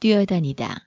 뛰어다니다.